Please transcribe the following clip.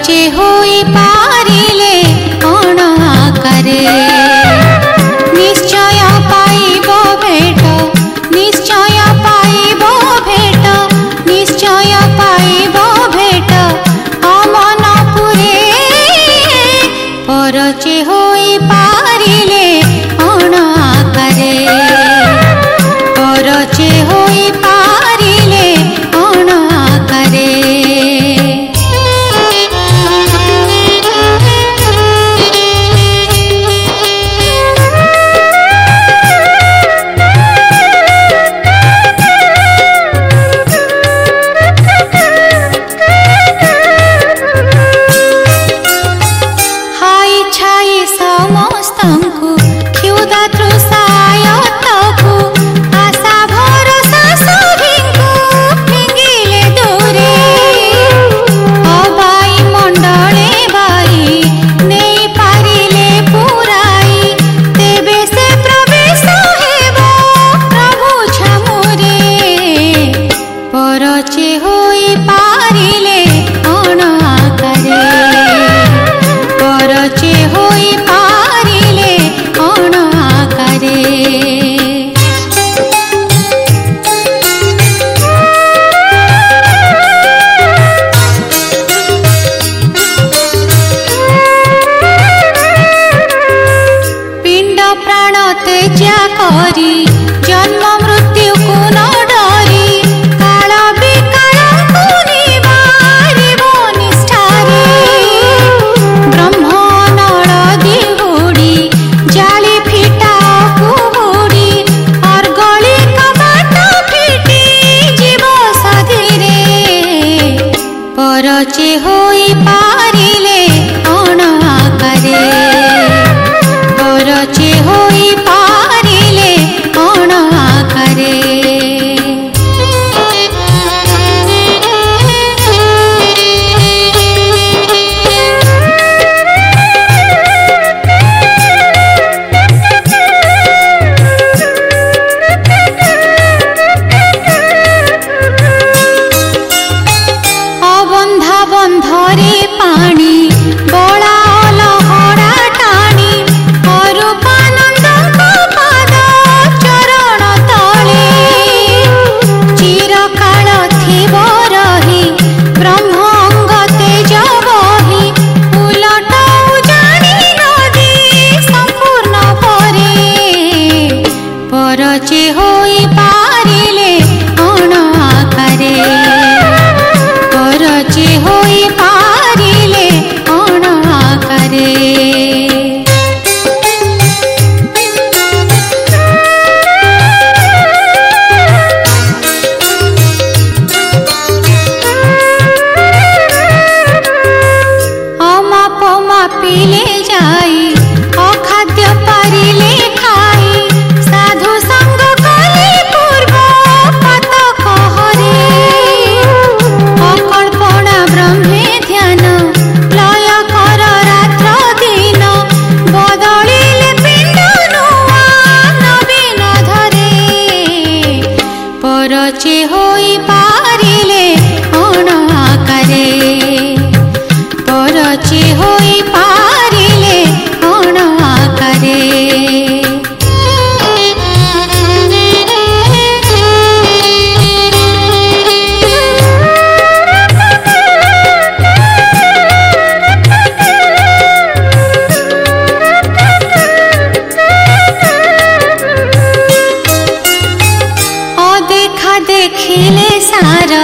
Llegó. हरि जन्म तारा